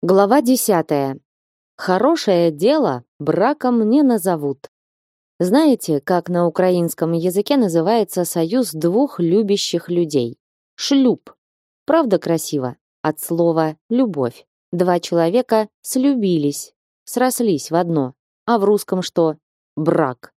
Глава десятая. Хорошее дело браком не назовут. Знаете, как на украинском языке называется союз двух любящих людей? Шлюб. Правда красиво? От слова любовь. Два человека слюбились, срослись в одно. А в русском что? Брак.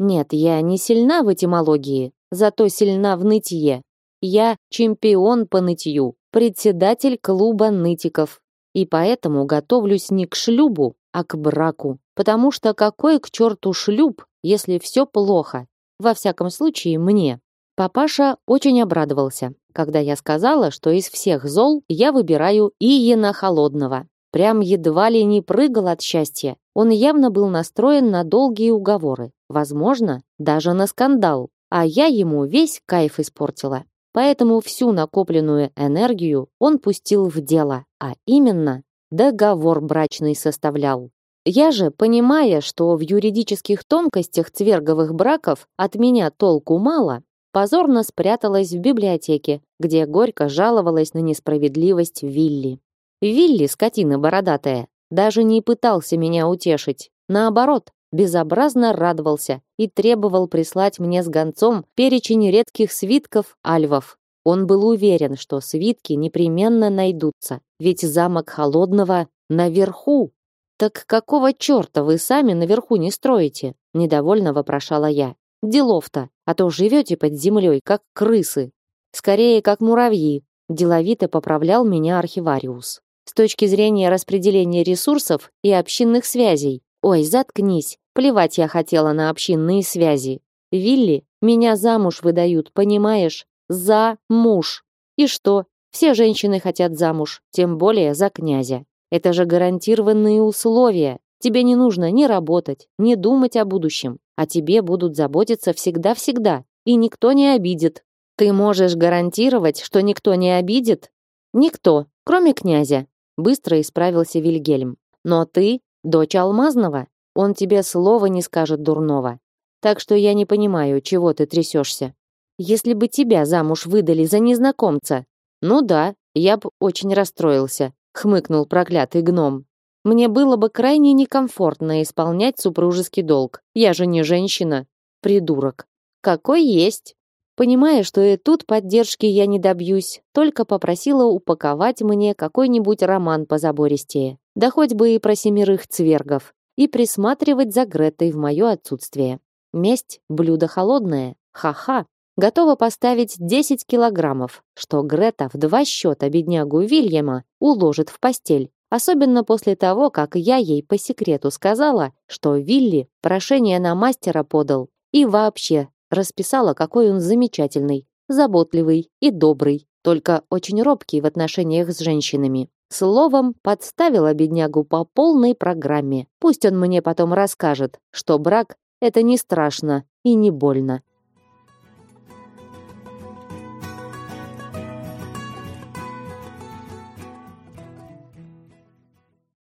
Нет, я не сильна в этимологии, зато сильна в нытье. Я чемпион по нытью, председатель клуба нытиков. И поэтому готовлюсь не к шлюбу, а к браку. Потому что какой к черту шлюб, если все плохо? Во всяком случае, мне. Папаша очень обрадовался, когда я сказала, что из всех зол я выбираю Иена Холодного. Прям едва ли не прыгал от счастья. Он явно был настроен на долгие уговоры. Возможно, даже на скандал. А я ему весь кайф испортила. Поэтому всю накопленную энергию он пустил в дело, а именно договор брачный составлял. Я же, понимая, что в юридических тонкостях цверговых браков от меня толку мало, позорно спряталась в библиотеке, где горько жаловалась на несправедливость Вилли. Вилли, скотина бородатая, даже не пытался меня утешить. Наоборот, безобразно радовался и требовал прислать мне с гонцом перечень редких свитков альвов. Он был уверен, что свитки непременно найдутся, ведь замок Холодного наверху. Так какого чёрта вы сами наверху не строите? недовольно вопрошала я. Делов-то, а то живете под землей, как крысы. Скорее, как муравьи, деловито поправлял меня архивариус. С точки зрения распределения ресурсов и общинных связей. Ой, заткнись. Плевать я хотела на общинные связи. Вилли, меня замуж выдают, понимаешь? За муж. И что? Все женщины хотят замуж, тем более за князя. Это же гарантированные условия. Тебе не нужно ни работать, ни думать о будущем, а тебе будут заботиться всегда-всегда, и никто не обидит. Ты можешь гарантировать, что никто не обидит? Никто, кроме князя, быстро исправился Вильгельм. Но ты дочь Алмазного, он тебе слова не скажет дурного. Так что я не понимаю, чего ты трясешься. Если бы тебя замуж выдали за незнакомца, ну да, я бы очень расстроился, хмыкнул проклятый гном. Мне было бы крайне некомфортно исполнять супружеский долг. Я же не женщина, придурок. Какой есть. Понимая, что и тут поддержки я не добьюсь, только попросила упаковать мне какой-нибудь роман по забористее. Да хоть бы и про семерых цвергов и присматривать за Гретой в мое отсутствие. Месть – блюдо холодное. Ха-ха. Готова поставить 10 килограммов, что Грета в два счета беднягу Вильяма уложит в постель. Особенно после того, как я ей по секрету сказала, что Вилли прошение на мастера подал и вообще расписала, какой он замечательный, заботливый и добрый, только очень робкий в отношениях с женщинами. Словом, подставила беднягу по полной программе. Пусть он мне потом расскажет, что брак — это не страшно и не больно.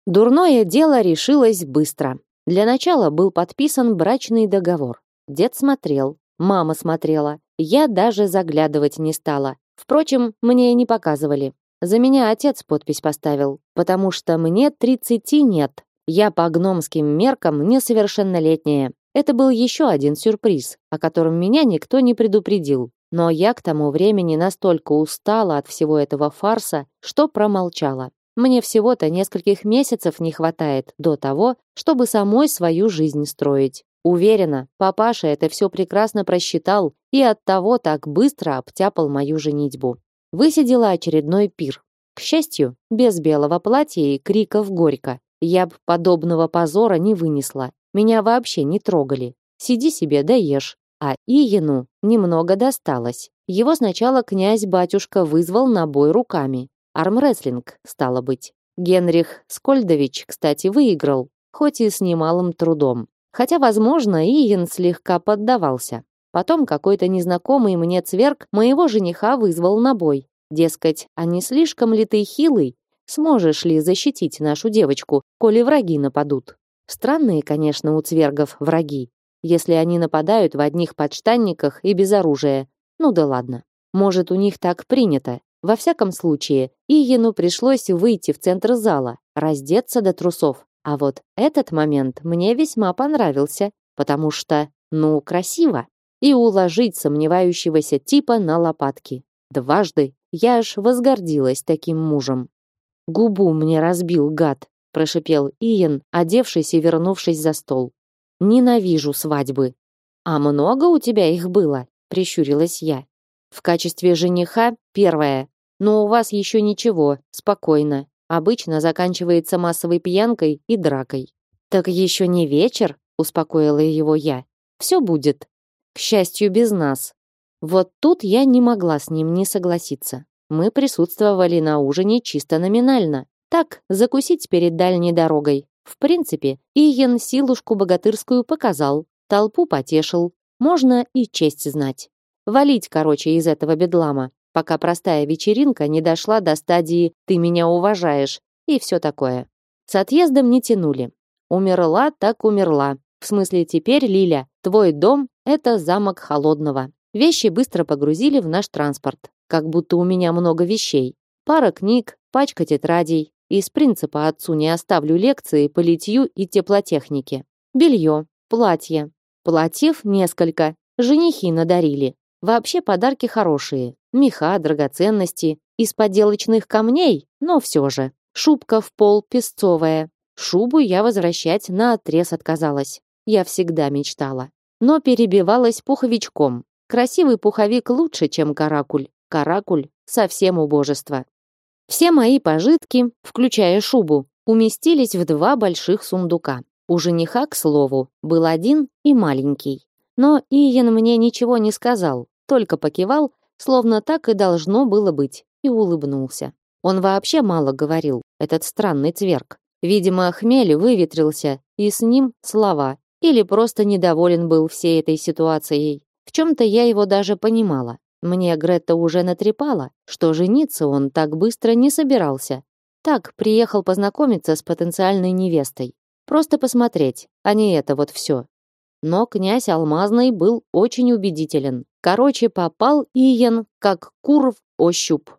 Дурное дело решилось быстро. Для начала был подписан брачный договор. Дед смотрел, мама смотрела. Я даже заглядывать не стала. Впрочем, мне не показывали. За меня отец подпись поставил, потому что мне 30 нет. Я по гномским меркам несовершеннолетняя. Это был еще один сюрприз, о котором меня никто не предупредил. Но я к тому времени настолько устала от всего этого фарса, что промолчала. Мне всего-то нескольких месяцев не хватает до того, чтобы самой свою жизнь строить. Уверена, папаша это все прекрасно просчитал и оттого так быстро обтяпал мою женитьбу высидела очередной пир. К счастью, без белого платья и криков горько. Я б подобного позора не вынесла. Меня вообще не трогали. Сиди себе да ешь. А Иену немного досталось. Его сначала князь-батюшка вызвал на бой руками. Армрестлинг, стало быть. Генрих Скольдович, кстати, выиграл, хоть и с немалым трудом. Хотя, возможно, Иен слегка поддавался. Потом какой-то незнакомый мне цверк моего жениха вызвал на бой. Дескать, а не слишком ли ты хилый? Сможешь ли защитить нашу девочку, коли враги нападут? Странные, конечно, у цвергов враги, если они нападают в одних подштанниках и без оружия. Ну да ладно. Может, у них так принято. Во всяком случае, Иену пришлось выйти в центр зала, раздеться до трусов. А вот этот момент мне весьма понравился, потому что, ну, красиво. И уложить сомневающегося типа на лопатки. Дважды я аж возгордилась таким мужем. Губу мне разбил гад, прошипел Иен, одевшись и вернувшись за стол. Ненавижу свадьбы. А много у тебя их было? прищурилась я. В качестве жениха первое. Но у вас еще ничего, спокойно. Обычно заканчивается массовой пьянкой и дракой. Так еще не вечер, успокоила его я. Все будет. К счастью, без нас. Вот тут я не могла с ним не согласиться. Мы присутствовали на ужине чисто номинально. Так, закусить перед дальней дорогой. В принципе, Иен силушку богатырскую показал, толпу потешил. Можно и честь знать. Валить, короче, из этого бедлама, пока простая вечеринка не дошла до стадии «ты меня уважаешь» и все такое. С отъездом не тянули. Умерла так умерла. В смысле, теперь, Лиля, твой дом — это замок холодного. Вещи быстро погрузили в наш транспорт, как будто у меня много вещей. Пара книг, пачка тетрадей, из принципа отцу не оставлю лекции по литью и теплотехнике. Белье, платье. Платьев несколько. Женихи надарили. Вообще подарки хорошие. Меха, драгоценности. Из поделочных камней, но все же. Шубка в пол песцовая. Шубу я возвращать на отрез отказалась. Я всегда мечтала. Но перебивалась пуховичком. Красивый пуховик лучше, чем каракуль. Каракуль — совсем убожество. Все мои пожитки, включая шубу, уместились в два больших сундука. У жениха, к слову, был один и маленький. Но Иен мне ничего не сказал, только покивал, словно так и должно было быть, и улыбнулся. Он вообще мало говорил, этот странный цверк. Видимо, хмель выветрился, и с ним слова. Или просто недоволен был всей этой ситуацией. В чем-то я его даже понимала. Мне Гретта уже натрепала, что жениться он так быстро не собирался. Так, приехал познакомиться с потенциальной невестой. Просто посмотреть, а не это вот все. Но князь Алмазный был очень убедителен. Короче, попал Иен как кур в ощупь.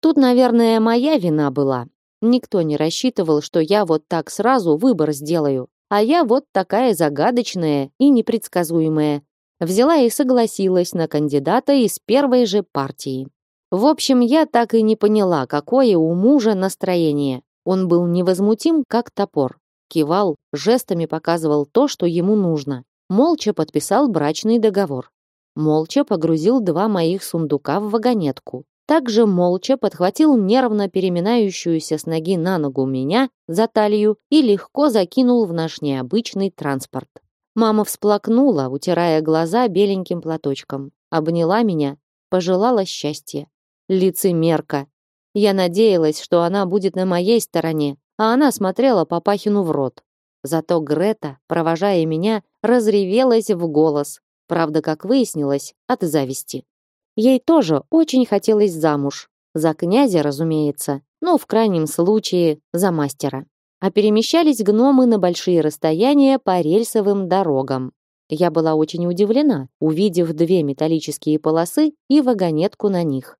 Тут, наверное, моя вина была. Никто не рассчитывал, что я вот так сразу выбор сделаю. А я вот такая загадочная и непредсказуемая, Взяла и согласилась на кандидата из первой же партии. В общем, я так и не поняла, какое у мужа настроение. Он был невозмутим, как топор. Кивал, жестами показывал то, что ему нужно. Молча подписал брачный договор. Молча погрузил два моих сундука в вагонетку. Также молча подхватил нервно переминающуюся с ноги на ногу меня за талию и легко закинул в наш необычный транспорт. Мама всплакнула, утирая глаза беленьким платочком. Обняла меня, пожелала счастья. Лицемерка. Я надеялась, что она будет на моей стороне, а она смотрела Папахину в рот. Зато Грета, провожая меня, разревелась в голос. Правда, как выяснилось, от зависти. Ей тоже очень хотелось замуж. За князя, разумеется, но в крайнем случае за мастера а перемещались гномы на большие расстояния по рельсовым дорогам. Я была очень удивлена, увидев две металлические полосы и вагонетку на них.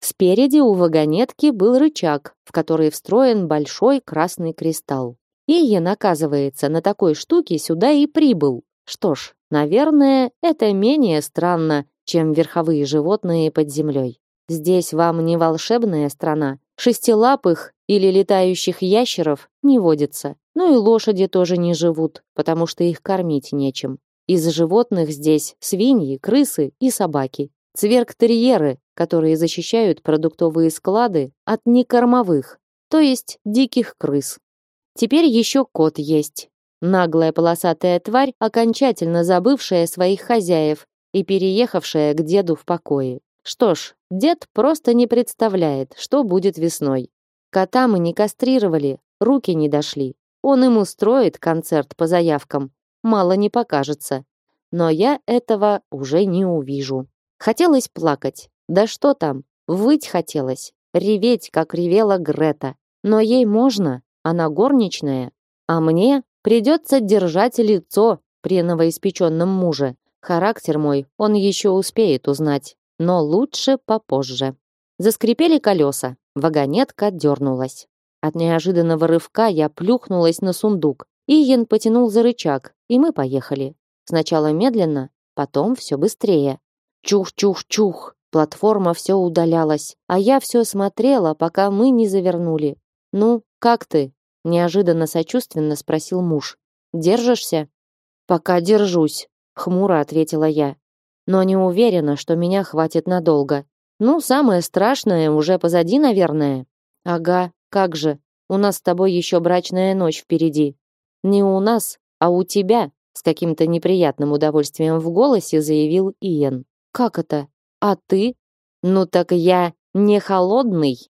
Спереди у вагонетки был рычаг, в который встроен большой красный кристалл. Иен, оказывается, на такой штуке сюда и прибыл. Что ж, наверное, это менее странно, чем верховые животные под землей. Здесь вам не волшебная страна. Шестилапых или летающих ящеров не водится. Ну и лошади тоже не живут, потому что их кормить нечем. Из животных здесь свиньи, крысы и собаки. Цверк-терьеры, которые защищают продуктовые склады от некормовых, то есть диких крыс. Теперь еще кот есть. Наглая полосатая тварь, окончательно забывшая своих хозяев и переехавшая к деду в покое. Что ж, дед просто не представляет, что будет весной. Кота мы не кастрировали, руки не дошли. Он им устроит концерт по заявкам, мало не покажется. Но я этого уже не увижу. Хотелось плакать. Да что там, выть хотелось, реветь, как ревела Грета. Но ей можно, она горничная. А мне придется держать лицо при новоиспеченном муже. Характер мой он еще успеет узнать, но лучше попозже. Заскрипели колеса, вагонетка дернулась. От неожиданного рывка я плюхнулась на сундук. Иен потянул за рычаг, и мы поехали. Сначала медленно, потом все быстрее. Чух-чух-чух, платформа все удалялась, а я все смотрела, пока мы не завернули. «Ну, как ты?» – неожиданно сочувственно спросил муж. «Держишься?» «Пока держусь», – хмуро ответила я. «Но не уверена, что меня хватит надолго. Ну, самое страшное уже позади, наверное». «Ага, как же. У нас с тобой еще брачная ночь впереди». «Не у нас, а у тебя», – с каким-то неприятным удовольствием в голосе заявил Иен. «Как это? А ты?» «Ну так я не холодный»,